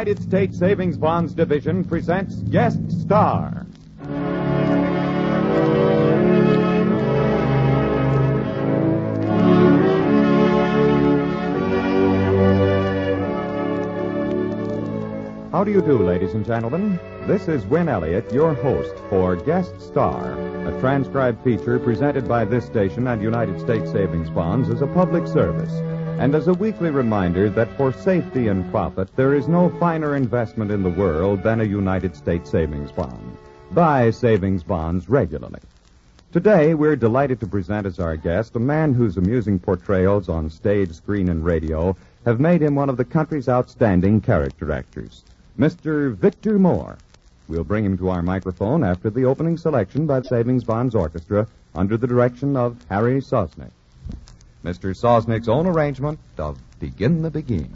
United States Savings Bonds Division presents Guest Star. How do you do, ladies and gentlemen? This is Win Elliott, your host for Guest Star, a transcribed feature presented by this station and United States Savings Bonds as a public service, and as a weekly reminder that for safety and profit, there is no finer investment in the world than a United States Savings Bond. Buy savings bonds regularly. Today, we're delighted to present as our guest a man whose amusing portrayals on stage, screen, and radio have made him one of the country's outstanding character actors. Mr. Victor Moore. We'll bring him to our microphone after the opening selection by the Savings Bonds Orchestra under the direction of Harry Sosnick. Mr. Sosnick's own arrangement of Begin the Beguine.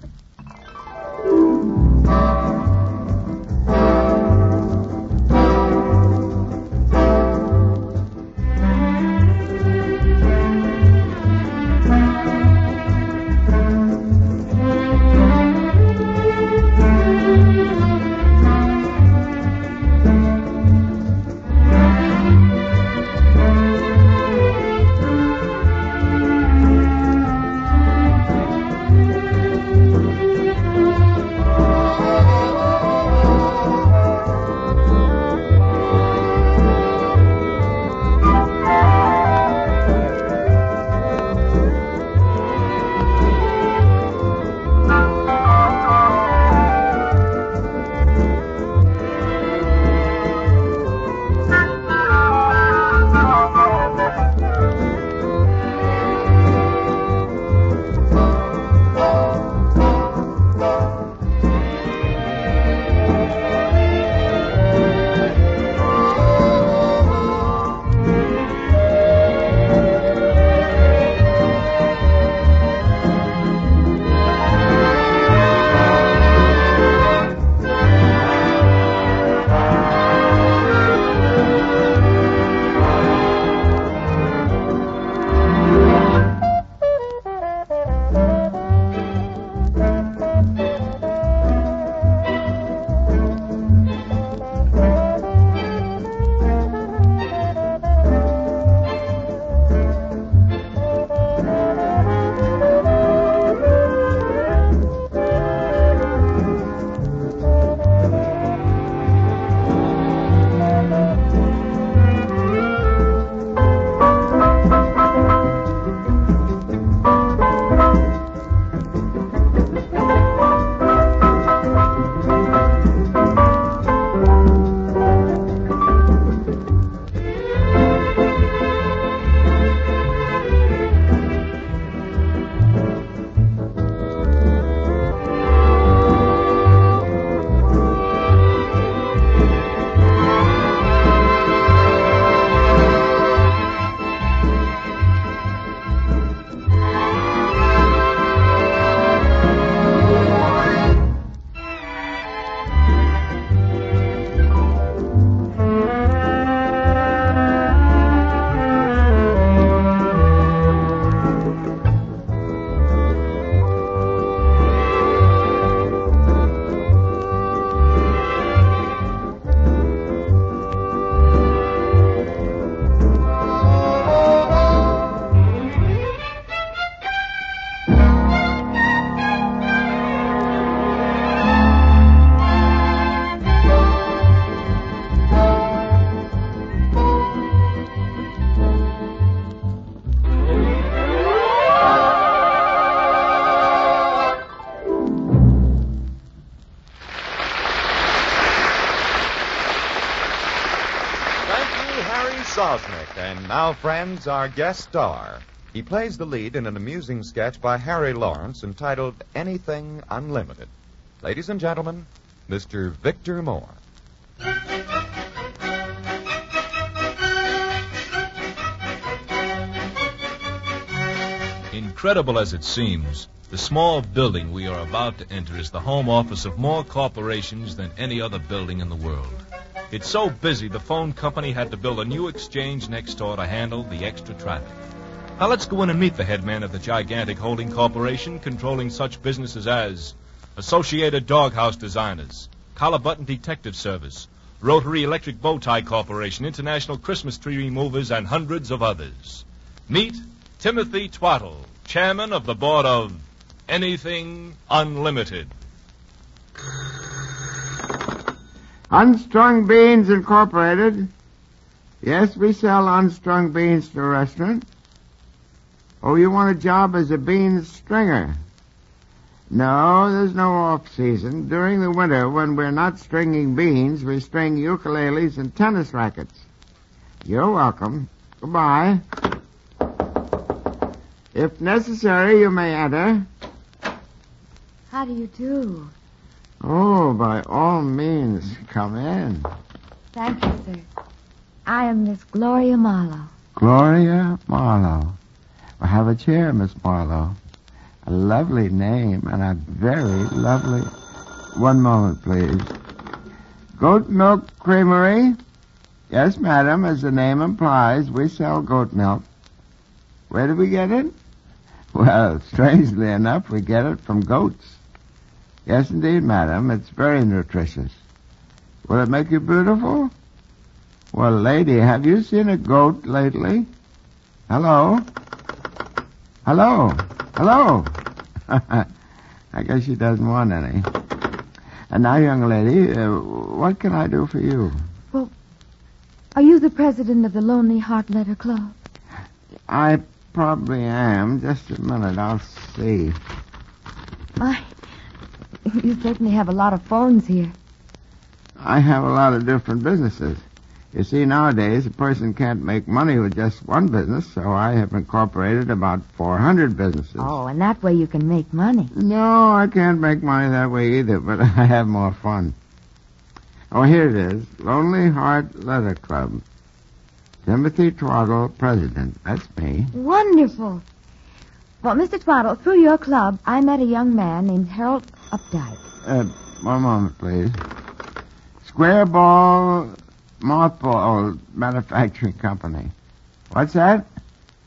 And now, friends, our guest star. He plays the lead in an amusing sketch by Harry Lawrence entitled Anything Unlimited. Ladies and gentlemen, Mr. Victor Moore. Incredible as it seems, the small building we are about to enter is the home office of more corporations than any other building in the world. It's so busy, the phone company had to build a new exchange next door to handle the extra traffic. Now let's go in and meet the head man of the gigantic holding corporation controlling such businesses as Associated Doghouse Designers, Collar Button Detective Service, Rotary Electric Bowtie Corporation, International Christmas Tree Removers, and hundreds of others. Meet Timothy Twaddle, chairman of the board of Anything Unlimited. Unstrung Beans Incorporated. Yes, we sell unstrung beans to a restaurant. Oh, you want a job as a bean stringer? No, there's no off season. During the winter, when we're not stringing beans, we string ukuleles and tennis rackets. You're welcome. Goodbye. If necessary, you may enter. How do you do? Oh, by all means, come in. Thank you, sir. I am Miss Gloria Marlowe. Gloria Marlowe. Well, have a chair, Miss Marlowe. A lovely name and a very lovely. One moment, please. Goat Milk Creamery? Yes, madam, as the name implies, we sell goat milk. Where do we get it? Well, strangely enough, we get it from goats. Yes, indeed, madam. It's very nutritious. Will it make you beautiful? Well, lady, have you seen a goat lately? Hello? Hello? Hello? I guess she doesn't want any. And now, young lady, uh, what can I do for you? Well, are you the president of the Lonely Heart Letter Club? I probably am. Just a minute, I'll see. My, you certainly have a lot of phones here. I have a lot of different businesses. You see, nowadays, a person can't make money with just one business, so I have incorporated about 400 businesses. Oh, and that way you can make money. No, I can't make money that way either, but I have more fun. Oh, here it is. Lonely Heart Leather Club. Timothy Twaddle, president. That's me. Wonderful. Well, Mr. Twaddle, through your club, I met a young man named Harold Updike. Uh, one moment, please. Square Ball Mothball Manufacturing Company. What's that?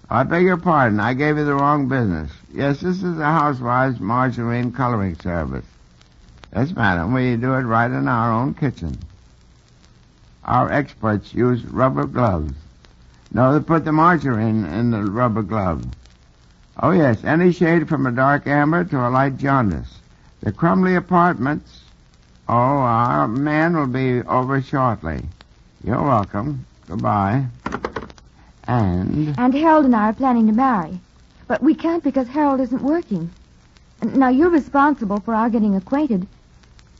I beg your pardon. I gave you the wrong business. Yes, this is the Housewives Margarine Coloring Service. Yes, madam. We do it right in our own kitchen. Our experts use rubber gloves. No, they put the margarine in the rubber glove. Oh, yes, any shade from a dark amber to a light jaundice. The Crumley Apartments. Oh, our man will be over shortly. You're welcome. Goodbye. And And Harold and I are planning to marry. But we can't because Harold isn't working. Now, you're responsible for our getting acquainted.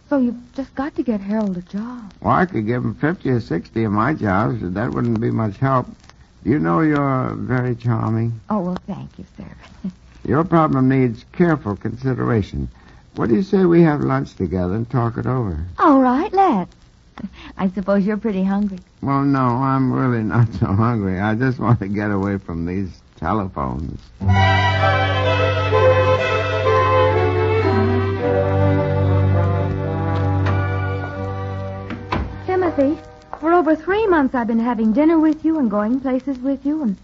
So you've just got to get Harold a job. well, I could give him fifty or sixty of my jobs, but that wouldn't be much help. You know you're very charming. Oh, well, thank you, sir. Your problem needs careful consideration. What do you say we have lunch together and talk it over? All right, let's. I suppose you're pretty hungry. Well, no, I'm really not so hungry. I just want to get away from these telephones. Timothy, for over three months I've been having dinner with you and going places with you, and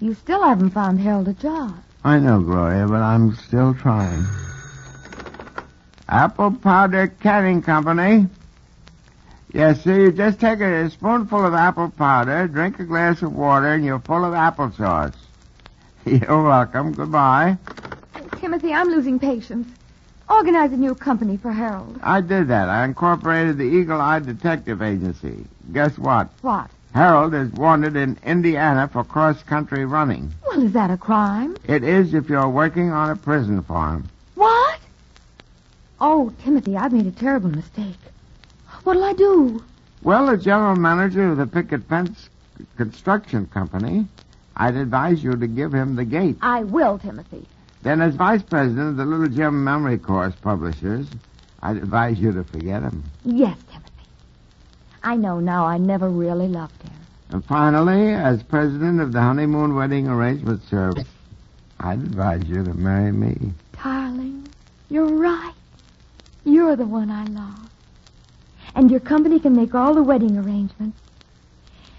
you still haven't found Harold a job. I know, Gloria, but I'm still trying. Apple Powder Canning Company. Yes, sir, you just take a spoonful of apple powder, drink a glass of water, and you're full of applesauce. You're welcome. Goodbye. Timothy, I'm losing patience. Organize a new company for Harold. I did that. I incorporated the Eagle Eye Detective Agency. Guess what? What? Harold is wanted in Indiana for cross-country running. Well, is that a crime? It is if you're working on a prison farm. Oh, Timothy, I've made a terrible mistake. What'll I do? Well, as general manager of the Picket Fence Construction Company, I'd advise you to give him the gate. I will, Timothy. Then, as vice president of the Little Gem Memory Course publishers, I'd advise you to forget him. Yes, Timothy. I know now I never really loved him. And finally, as president of the Honeymoon Wedding Arrangement Service, I'd advise you to marry me. Darling, you're right. You're the one I love. And your company can make all the wedding arrangements.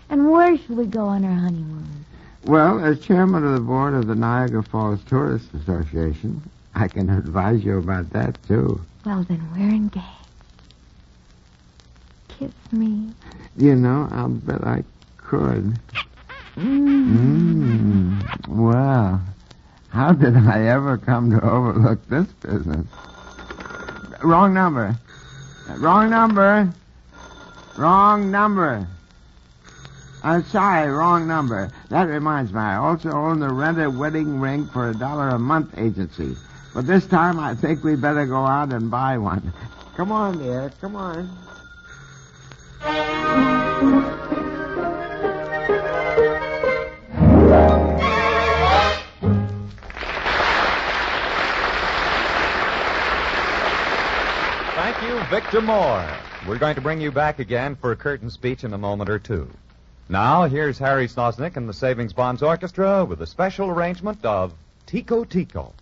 And where shall we go on our honeymoon? Well, as chairman of the board of the Niagara Falls Tourist Association, I can advise you about that, too. Well, then we're engaged. Kiss me. You know, I'll bet I could. Mm. Mm. Well, how did I ever come to overlook this business? Wrong number. Wrong number. Wrong number. I'm sorry, wrong number. That reminds me, I also own the rented wedding ring for a dollar a month agency. But this time I think we better go out and buy one. Come on, dear. Come on. Victor Moore. We're going to bring you back again for a curtain speech in a moment or two. Now, here's Harry Sosnick and the Savings Bonds Orchestra with a special arrangement of Tico Tico.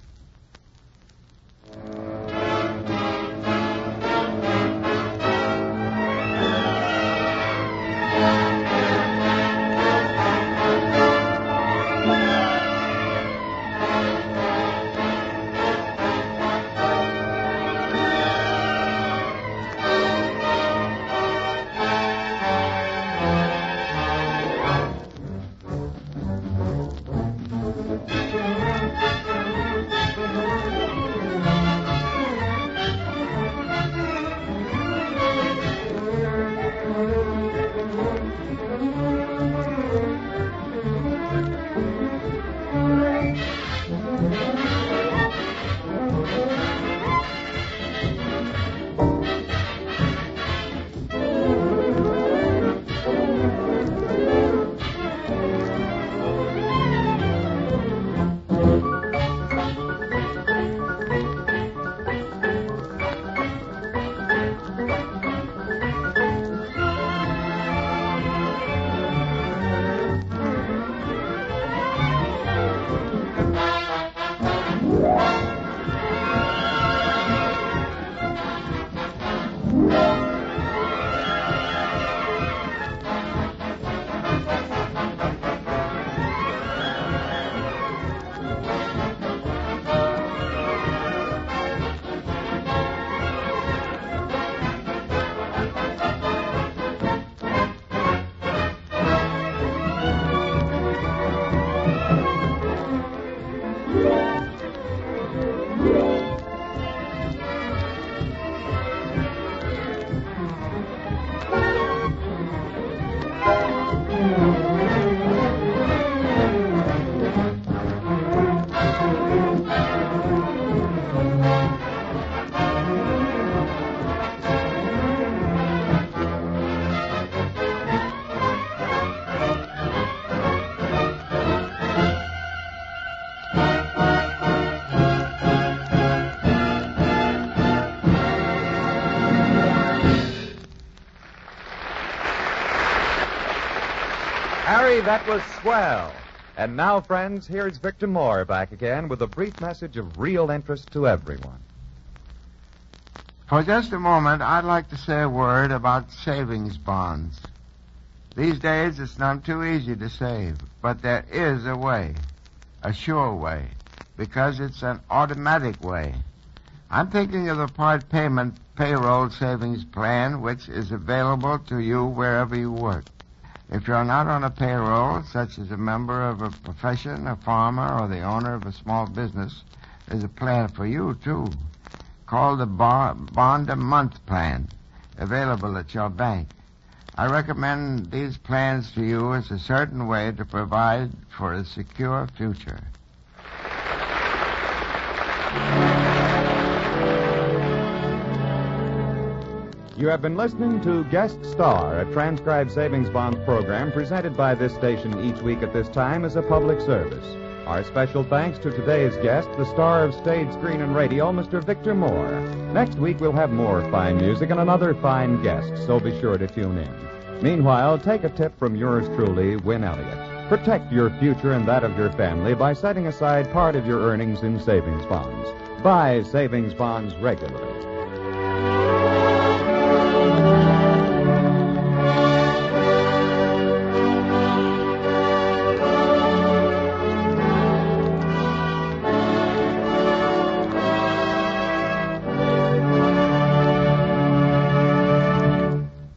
That was swell. And now, friends, here's Victor Moore back again with a brief message of real interest to everyone. For just a moment, I'd like to say a word about savings bonds. These days, it's not too easy to save, but there is a way, a sure way, because it's an automatic way. I'm thinking of the part payment payroll savings plan, which is available to you wherever you work. If you're not on a payroll, such as a member of a profession, a farmer, or the owner of a small business, there's a plan for you, too, called the bar- Bond a Month Plan, available at your bank. I recommend these plans to you as a certain way to provide for a secure future. You have been listening to Guest Star, a transcribed savings bonds program presented by this station each week at this time as a public service. Our special thanks to today's guest, the star of stage, screen, and radio, Mr. Victor Moore. Next week we'll have more fine music and another fine guest, so be sure to tune in. Meanwhile, take a tip from yours truly, Win Elliott. Protect your future and that of your family by setting aside part of your earnings in savings bonds. Buy savings bonds regularly.